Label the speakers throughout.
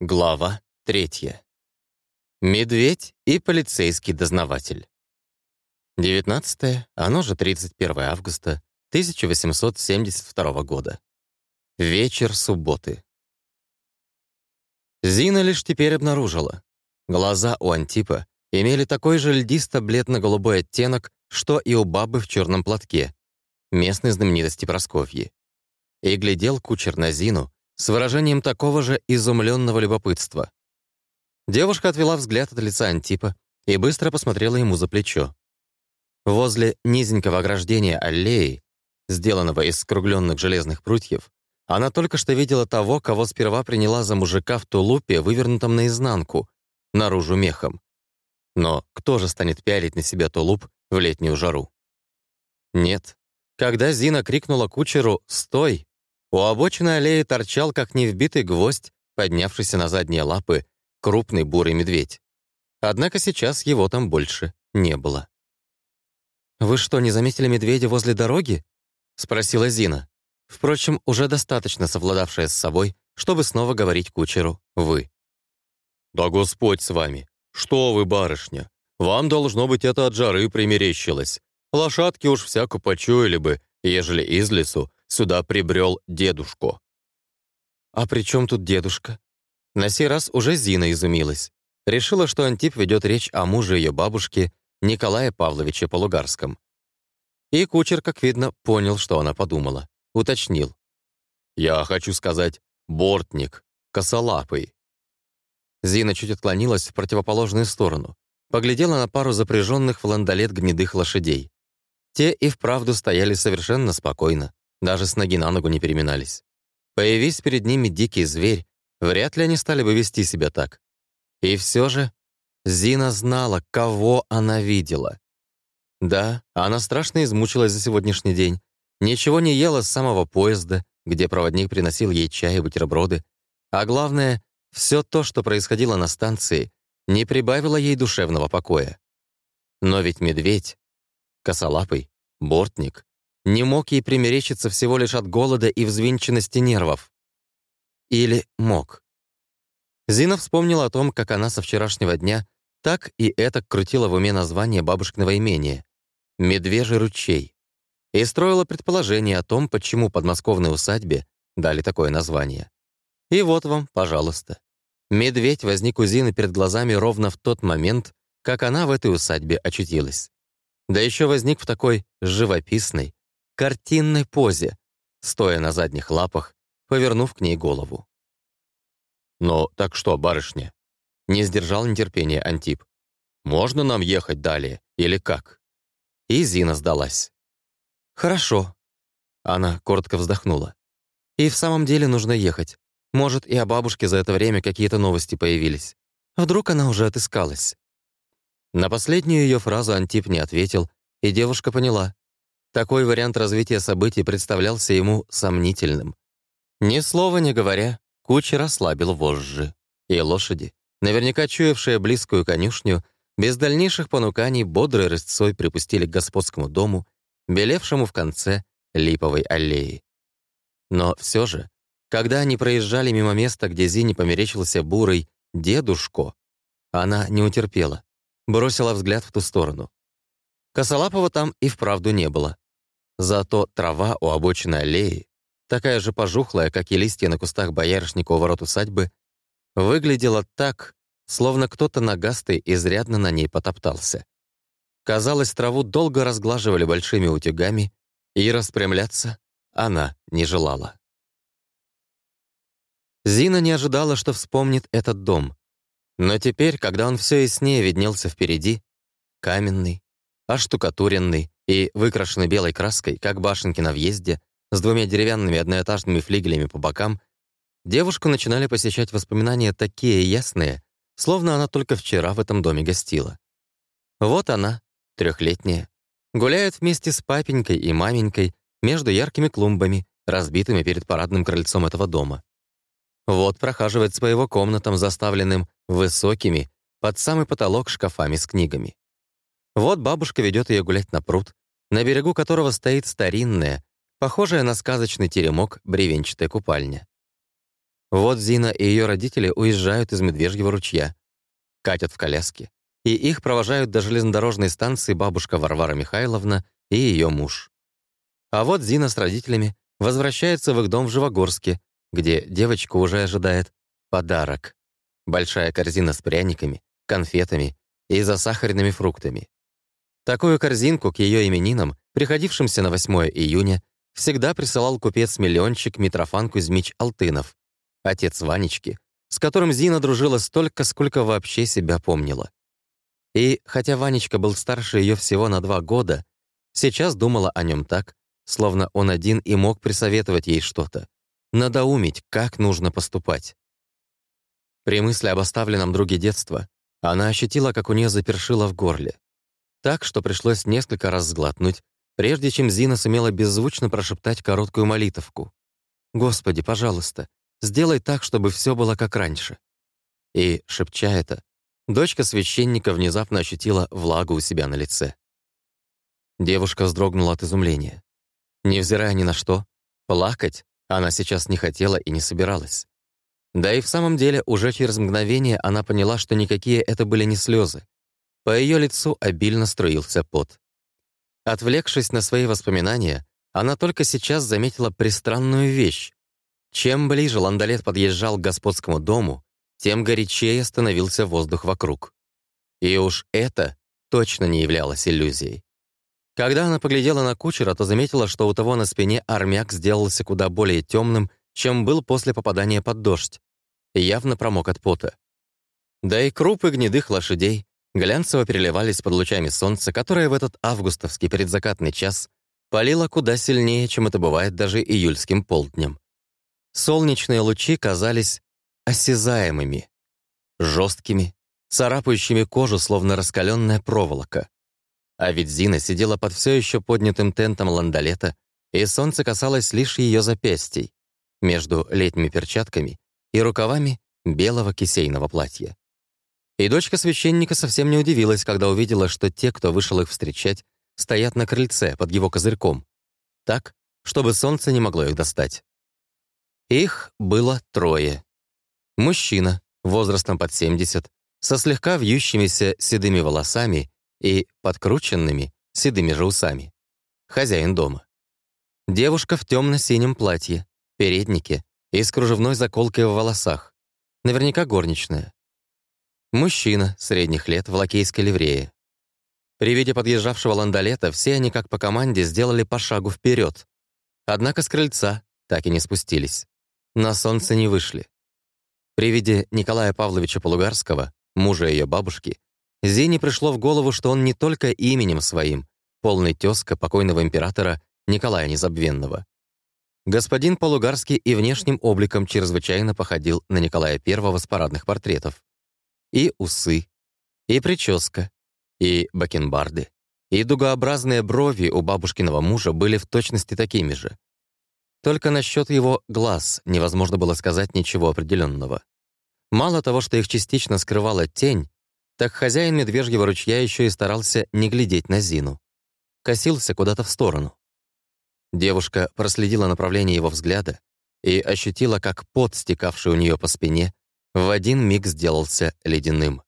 Speaker 1: Глава третья. Медведь и полицейский дознаватель. 19 оно же 31 августа 1872 года. Вечер субботы. Зина лишь теперь обнаружила. Глаза у Антипа имели такой же льдисто-бледно-голубой оттенок, что и у бабы в черном платке, местной знаменитости Просковьи. И глядел кучер на Зину, с выражением такого же изумленного любопытства. Девушка отвела взгляд от лица Антипа и быстро посмотрела ему за плечо. Возле низенького ограждения аллеи, сделанного из скругленных железных прутьев, она только что видела того, кого сперва приняла за мужика в тулупе, вывернутом наизнанку, наружу мехом. Но кто же станет пялить на себя тулуп в летнюю жару? Нет. Когда Зина крикнула кучеру «Стой!», у обочины аллеи торчал, как невбитый гвоздь, поднявшийся на задние лапы, крупный бурый медведь. Однако сейчас его там больше не было. «Вы что, не заметили медведя возле дороги?» — спросила Зина. Впрочем, уже достаточно совладавшая с собой, чтобы снова говорить кучеру «вы».
Speaker 2: «Да Господь с вами! Что вы, барышня! Вам, должно быть, это от жары примерещилось. Лошадки уж всяко почуяли бы, ежели из лесу сюда прибрел дедушку.
Speaker 1: «А при чем тут дедушка?» На сей раз уже Зина изумилась. Решила, что Антип ведет речь о муже ее бабушки Николае Павловиче Полугарском. И кучер, как видно, понял, что она подумала. Уточнил.
Speaker 2: «Я хочу сказать, бортник, косолапый».
Speaker 1: Зина чуть отклонилась в противоположную сторону. Поглядела на пару запряженных в ландолет гнедых лошадей. Те и вправду стояли совершенно спокойно, даже с ноги на ногу не переминались. Появись перед ними дикий зверь, вряд ли они стали бы вести себя так. И все же Зина знала, кого она видела. Да, она страшно измучилась за сегодняшний день, ничего не ела с самого поезда, где проводник приносил ей чай и бутерброды, а главное, все то, что происходило на станции, не прибавило ей душевного покоя. Но ведь медведь, косолапый, бортник, не мог ей примерещиться всего лишь от голода и взвинченности нервов. Или мог. Зина вспомнила о том, как она со вчерашнего дня так и это крутила в уме название бабушкиного имения — «Медвежий ручей», и строила предположение о том, почему подмосковной усадьбе дали такое название. И вот вам, пожалуйста. Медведь возник у Зины перед глазами ровно в тот момент, как она в этой усадьбе очутилась. Да еще возник в такой живописной, картинной позе, стоя на задних лапах, повернув к ней голову.
Speaker 2: «Ну, так что, барышня?»
Speaker 1: Не сдержал нетерпения Антип.
Speaker 2: «Можно нам ехать далее, или как?»
Speaker 1: И Зина сдалась. «Хорошо». Она коротко вздохнула. «И в самом деле нужно ехать. Может, и о бабушке за это время какие-то новости появились. Вдруг она уже отыскалась». На последнюю ее фразу Антип не ответил, и девушка поняла. Такой вариант развития событий представлялся ему сомнительным. Ни слова не говоря, кучер ослабил вожжи. И лошади, наверняка чуявшие близкую конюшню, без дальнейших понуканий бодрой рысцой припустили к господскому дому, белевшему в конце липовой аллеи. Но все же, когда они проезжали мимо места, где Зине померечился бурый «дедушко», она не утерпела, бросила взгляд в ту сторону. Косолапова там и вправду не было. Зато трава у обочины аллеи, такая же пожухлая, как и листья на кустах боярышника у ворот усадьбы, выглядела так, словно кто-то нагастый изрядно на ней потоптался. Казалось, траву долго разглаживали большими утюгами, и распрямляться она не желала. Зина не ожидала, что вспомнит этот дом. Но теперь, когда он все яснее виднелся впереди, каменный, оштукатуренный, и выкрашены белой краской, как башенки на въезде, с двумя деревянными одноэтажными флигелями по бокам, девушку начинали посещать воспоминания такие ясные, словно она только вчера в этом доме гостила. Вот она, трехлетняя, гуляет вместе с папенькой и маменькой между яркими клумбами, разбитыми перед парадным крыльцом этого дома. Вот прохаживает по его комнатам, заставленным высокими, под самый потолок шкафами с книгами. Вот бабушка ведет ее гулять на пруд, на берегу которого стоит старинная, похожая на сказочный теремок, бревенчатая купальня. Вот Зина и ее родители уезжают из Медвежьего ручья. Катят в коляске. И их провожают до железнодорожной станции бабушка Варвара Михайловна и ее муж. А вот Зина с родителями возвращается в их дом в Живогорске, где девочку уже ожидает подарок. Большая корзина с пряниками, конфетами и засахаренными фруктами. Такую корзинку к ее именинам, приходившимся на 8 июня, всегда присылал купец-миллиончик Митрофан Кузьмич Алтынов, отец Ванечки, с которым Зина дружила столько, сколько вообще себя помнила. И хотя Ванечка был старше ее всего на два года, сейчас думала о нем так, словно он один и мог присоветовать ей что-то, надоумить, как нужно поступать. При мысли об оставленном друге детства она ощутила, как у нее запершило в горле. Так, что пришлось несколько раз сглотнуть, прежде чем Зина сумела беззвучно прошептать короткую молитовку. «Господи, пожалуйста, сделай так, чтобы все было как раньше». И, шепча это, дочка священника внезапно ощутила влагу у себя на лице. Девушка вздрогнула от изумления. Невзирая ни на что, плакать она сейчас не хотела и не собиралась. Да и в самом деле уже через мгновение она поняла, что никакие это были не слезы. По ее лицу обильно струился пот. Отвлекшись на свои воспоминания, она только сейчас заметила пристранную вещь. Чем ближе Ландолет подъезжал к господскому дому, тем горячее становился воздух вокруг. И уж это точно не являлось иллюзией. Когда она поглядела на кучера, то заметила, что у того на спине армяк сделался куда более темным, чем был после попадания под дождь, и явно промок от пота. Да и крупы гнедых лошадей глянцево переливались под лучами солнца, которое в этот августовский предзакатный час палило куда сильнее, чем это бывает даже июльским полднем. Солнечные лучи казались осязаемыми, жесткими, царапающими кожу, словно раскаленная проволока. А ведь Зина сидела под все еще поднятым тентом ландолета, и солнце касалось лишь ее запястий, между летними перчатками и рукавами белого кисейного платья. И дочка священника совсем не удивилась, когда увидела, что те, кто вышел их встречать, стоят на крыльце под его козырьком, так, чтобы солнце не могло их достать. Их было трое. Мужчина, возрастом под 70, со слегка вьющимися седыми волосами и подкрученными седыми же усами. Хозяин дома. Девушка в темно-синем платье, переднике и с кружевной заколкой в волосах. Наверняка горничная. Мужчина средних лет в лакейской ливрее. При виде подъезжавшего ландолета все они как по команде сделали по шагу вперед. Однако с крыльца так и не спустились. На солнце не вышли. При виде Николая Павловича Полугарского, мужа ее бабушки, Зине пришло в голову, что он не только именем своим, полный тезка покойного императора Николая Незабвенного. Господин Полугарский и внешним обликом чрезвычайно походил на Николая I с парадных портретов и усы, и прическа, и бакенбарды, и дугообразные брови у бабушкиного мужа были в точности такими же. Только насчет его глаз невозможно было сказать ничего определенного. Мало того, что их частично скрывала тень, так хозяин медвежьего ручья еще и старался не глядеть на Зину. Косился куда-то в сторону. Девушка проследила направление его взгляда и ощутила, как пот, стекавший у нее по спине, в один миг сделался ледяным.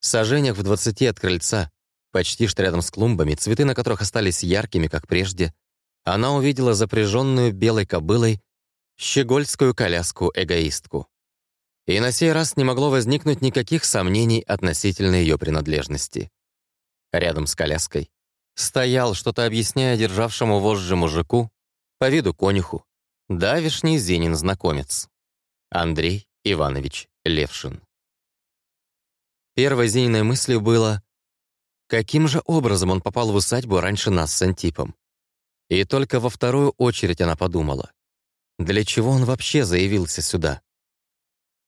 Speaker 1: В сажениях в двадцати от крыльца, почти что рядом с клумбами, цветы на которых остались яркими, как прежде, она увидела запряженную белой кобылой щегольскую коляску-эгоистку. И на сей раз не могло возникнуть никаких сомнений относительно ее принадлежности. Рядом с коляской стоял, что-то объясняя державшему вожжи мужику, по виду конюху, давишний Зенин знакомец. Андрей Иванович Левшин. Первой Зениной мыслью было, каким же образом он попал в усадьбу раньше нас с Антипом. И только во вторую очередь она подумала, для чего он вообще заявился сюда?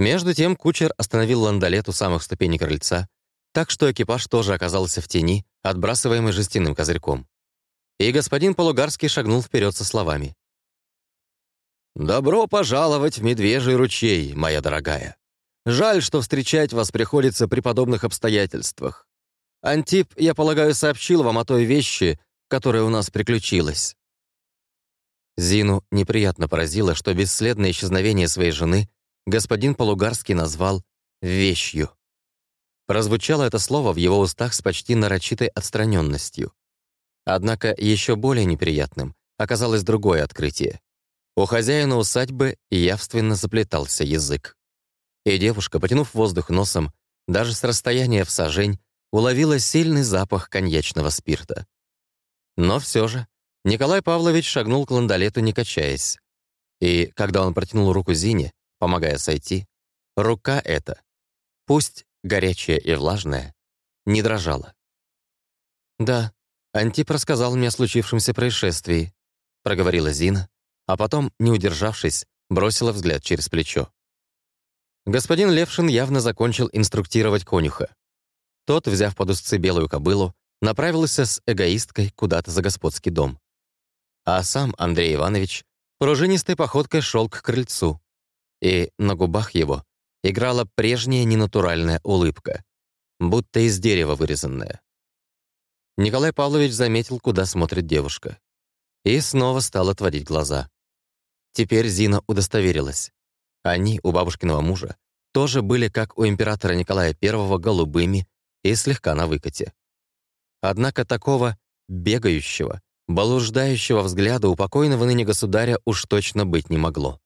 Speaker 1: Между тем кучер остановил ландолет у самых ступеней крыльца, так что экипаж тоже оказался в тени, отбрасываемый жестяным козырьком. И господин Полугарский шагнул вперед со словами. «Добро пожаловать в Медвежий ручей, моя дорогая. Жаль, что встречать вас приходится при подобных обстоятельствах. Антип, я полагаю, сообщил вам о той вещи, которая у нас приключилась». Зину неприятно поразило, что бесследное исчезновение своей жены господин Полугарский назвал «вещью». Прозвучало это слово в его устах с почти нарочитой отстраненностью. Однако еще более неприятным оказалось другое открытие. У хозяина усадьбы явственно заплетался язык. И девушка, потянув воздух носом, даже с расстояния в сажень, уловила сильный запах коньячного спирта. Но все же Николай Павлович шагнул к ландолету, не качаясь. И когда он протянул руку Зине, помогая сойти, рука эта, пусть горячая и влажная, не дрожала. «Да, Антип рассказал мне о случившемся происшествии», проговорила Зина, а потом, не удержавшись, бросила взгляд через плечо. Господин Левшин явно закончил инструктировать конюха. Тот, взяв под узцы белую кобылу, направился с эгоисткой куда-то за господский дом. А сам Андрей Иванович пружинистой походкой шел к крыльцу, и на губах его играла прежняя ненатуральная улыбка, будто из дерева вырезанная. Николай Павлович заметил, куда смотрит девушка, и снова стал отводить глаза. Теперь Зина удостоверилась. Они, у бабушкиного мужа, тоже были, как у императора Николая I, голубыми и слегка на выкате. Однако такого бегающего, блуждающего взгляда у покойного ныне государя уж точно быть не могло.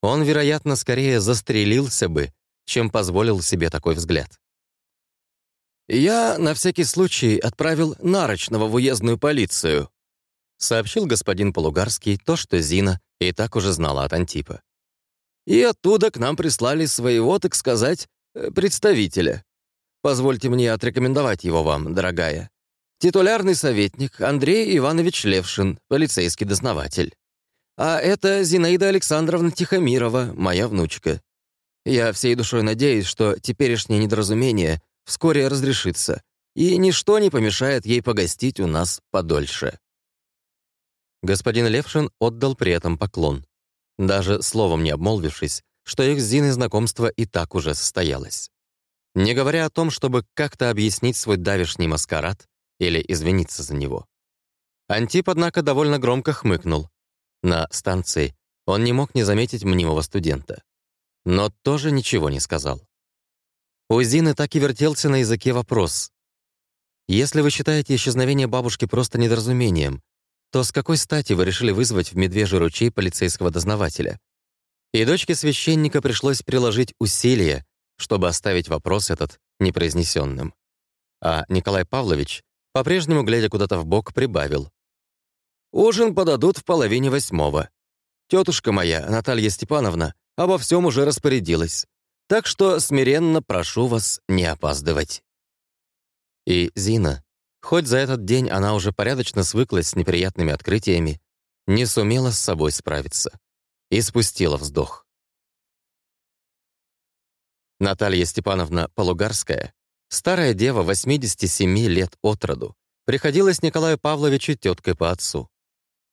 Speaker 1: Он, вероятно, скорее застрелился бы, чем позволил себе такой взгляд. «Я на всякий случай отправил Нарочного в уездную полицию», сообщил господин Полугарский то, что Зина и так уже знала от Антипа. «И оттуда к нам прислали своего, так сказать, э, представителя. Позвольте мне отрекомендовать его вам, дорогая. Титулярный советник Андрей Иванович Левшин, полицейский дознаватель. А это Зинаида Александровна Тихомирова, моя внучка. Я всей душой надеюсь, что теперешнее недоразумение вскоре разрешится, и ничто не помешает ей погостить у нас подольше». Господин Левшин отдал при этом поклон, даже словом не обмолвившись, что их с Зиной знакомство и так уже состоялось. Не говоря о том, чтобы как-то объяснить свой давишний маскарад или извиниться за него. Антип, однако, довольно громко хмыкнул. На станции он не мог не заметить мнимого студента. Но тоже ничего не сказал. У Зины так и вертелся на языке вопрос. «Если вы считаете исчезновение бабушки просто недоразумением, то с какой стати вы решили вызвать в Медвежий ручей полицейского дознавателя?» И дочке священника пришлось приложить усилия, чтобы оставить вопрос этот непроизнесенным. А Николай Павлович, по-прежнему, глядя куда-то в бок, прибавил. «Ужин подадут в половине восьмого. Тетушка моя, Наталья Степановна, обо всем уже распорядилась. Так что смиренно прошу вас не опаздывать». И Зина, хоть за этот день она уже порядочно свыклась с неприятными открытиями, не сумела с собой справиться и спустила вздох. Наталья Степановна Полугарская, старая дева 87 лет от роду, приходилась Николаю Павловичу теткой по отцу.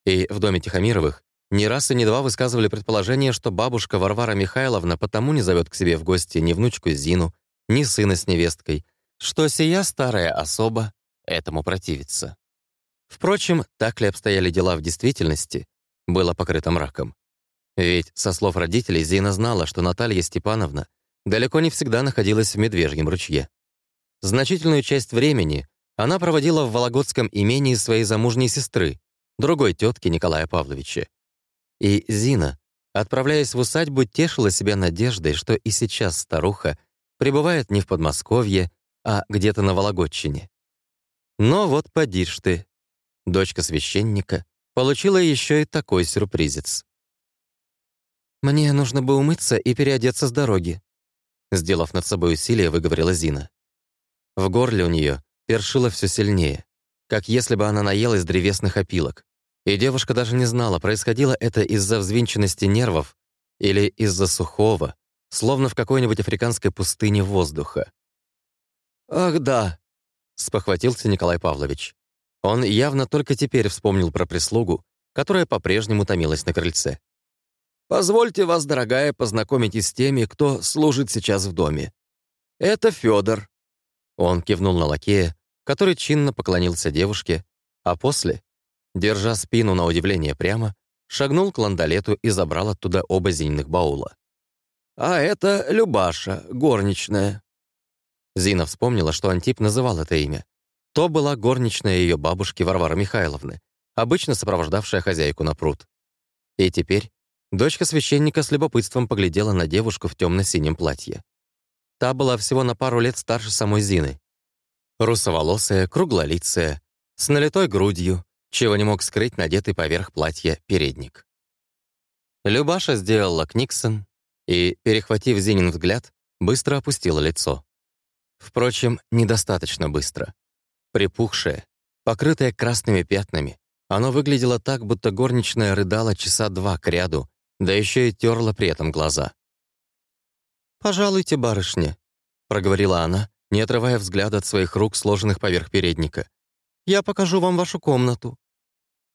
Speaker 1: И в доме Тихомировых не раз и не два высказывали предположение, что бабушка Варвара Михайловна потому не зовет к себе в гости ни внучку Зину, ни сына с невесткой, что сия старая особа этому противится. Впрочем, так ли обстояли дела в действительности, было покрыто мраком. Ведь, со слов родителей, Зина знала, что Наталья Степановна далеко не всегда находилась в Медвежьем ручье. Значительную часть времени она проводила в Вологодском имении своей замужней сестры, другой тетки Николая Павловича. И Зина, отправляясь в усадьбу, тешила себя надеждой, что и сейчас старуха пребывает не в Подмосковье, а где-то на Вологодчине. Но вот поди ж ты. Дочка священника получила еще и такой сюрпризец. «Мне нужно бы умыться и переодеться с дороги», сделав над собой усилие, выговорила Зина. В горле у нее першило все сильнее, как если бы она наелась древесных опилок. И девушка даже не знала, происходило это из-за взвинченности нервов или из-за сухого, словно в какой-нибудь африканской пустыне воздуха. «Ах, да!» — спохватился Николай Павлович. Он явно только теперь вспомнил про прислугу, которая по-прежнему томилась на крыльце. «Позвольте вас, дорогая, познакомить с теми, кто служит сейчас в доме. Это Федор. Он кивнул на лакея, который чинно поклонился девушке, а после Держа спину на удивление прямо, шагнул к ландолету и забрал оттуда оба зинных баула. «А это Любаша, горничная». Зина вспомнила, что Антип называл это имя. То была горничная ее бабушки Варвары Михайловны, обычно сопровождавшая хозяйку на пруд. И теперь дочка священника с любопытством поглядела на девушку в темно-синем платье. Та была всего на пару лет старше самой Зины. Русоволосая, круглолицая, с налитой грудью, чего не мог скрыть надетый поверх платья передник. Любаша сделала книксон и, перехватив Зинин взгляд, быстро опустила лицо. Впрочем, недостаточно быстро. Припухшее, покрытое красными пятнами, оно выглядело так, будто горничная рыдала часа два к ряду, да еще и терла при этом глаза. «Пожалуйте, барышня», — проговорила она, не отрывая взгляда от своих рук, сложенных поверх передника. «Я покажу вам вашу комнату».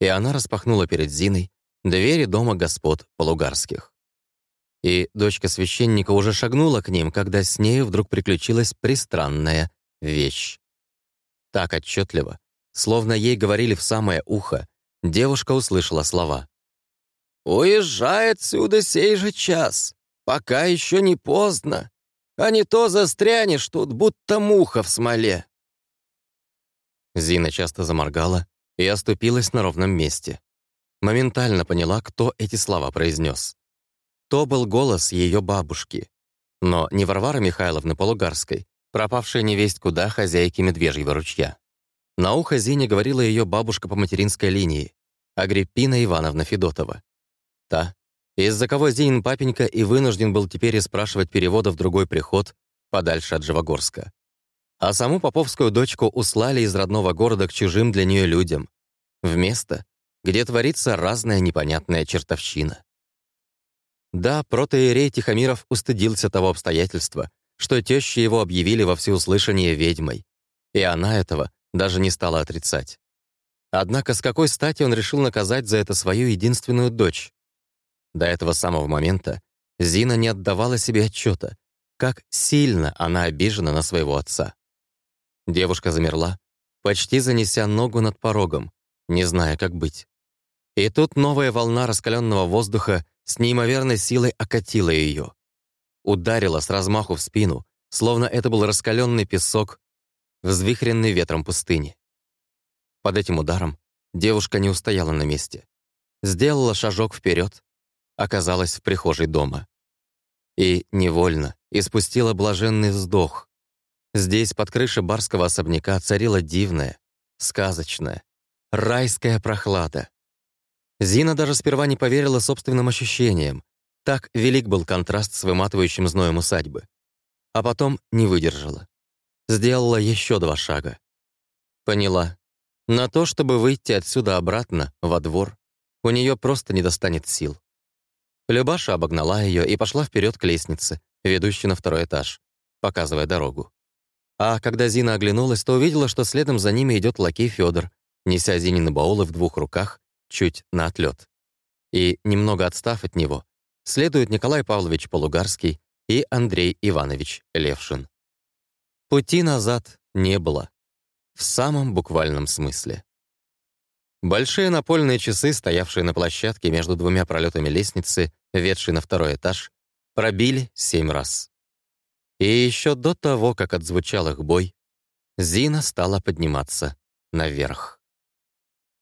Speaker 1: И она распахнула перед Зиной двери дома господ Полугарских. И дочка священника уже шагнула к ним, когда с нею вдруг приключилась пристранная вещь. Так отчетливо, Словно ей говорили в самое ухо, девушка услышала слова. «Уезжай отсюда сей же час, пока еще не поздно, а не то застрянешь тут, будто муха в смоле». Зина часто заморгала и оступилась на ровном месте. Моментально поняла, кто эти слова произнес. То был голос ее бабушки. Но не Варвары Михайловны Полугарской, пропавшей невесть куда хозяйки Медвежьего ручья. На ухо Зине говорила ее бабушка по материнской линии, Агриппина Ивановна Федотова. Та, из-за кого Зинин папенька и вынужден был теперь спрашивать перевода в другой приход, подальше от Живогорска. А саму поповскую дочку услали из родного города к чужим для нее людям, в место, где творится разная непонятная чертовщина. Да, протоиерей Тихомиров устыдился того обстоятельства, что тещи его объявили во всеуслышание ведьмой, и она этого даже не стала отрицать. Однако с какой стати он решил наказать за это свою единственную дочь? До этого самого момента Зина не отдавала себе отчета, как сильно она обижена на своего отца. Девушка замерла, почти занеся ногу над порогом, не зная, как быть. И тут новая волна раскаленного воздуха с неимоверной силой окатила ее. Ударила с размаху в спину, словно это был раскаленный песок взвихренный ветром пустыни. Под этим ударом девушка не устояла на месте. Сделала шажок вперед, оказалась в прихожей дома. И невольно испустила блаженный вздох. Здесь, под крышей барского особняка, царила дивная, сказочная, райская прохлада. Зина даже сперва не поверила собственным ощущениям. Так велик был контраст с выматывающим зноем усадьбы. А потом не выдержала. Сделала еще два шага. Поняла. На то, чтобы выйти отсюда обратно, во двор, у нее просто не достанет сил. Любаша обогнала ее и пошла вперед к лестнице, ведущей на второй этаж, показывая дорогу. А когда Зина оглянулась, то увидела, что следом за ними идет лакей Федор, неся Зинины баулы в двух руках, чуть на отлет. И, немного отстав от него, следуют Николай Павлович Полугарский и Андрей Иванович Левшин. Пути назад не было. В самом буквальном смысле. Большие напольные часы, стоявшие на площадке между двумя пролетами лестницы, ведшей на второй этаж, пробили семь раз. И еще до того, как отзвучал их бой, Зина стала подниматься наверх.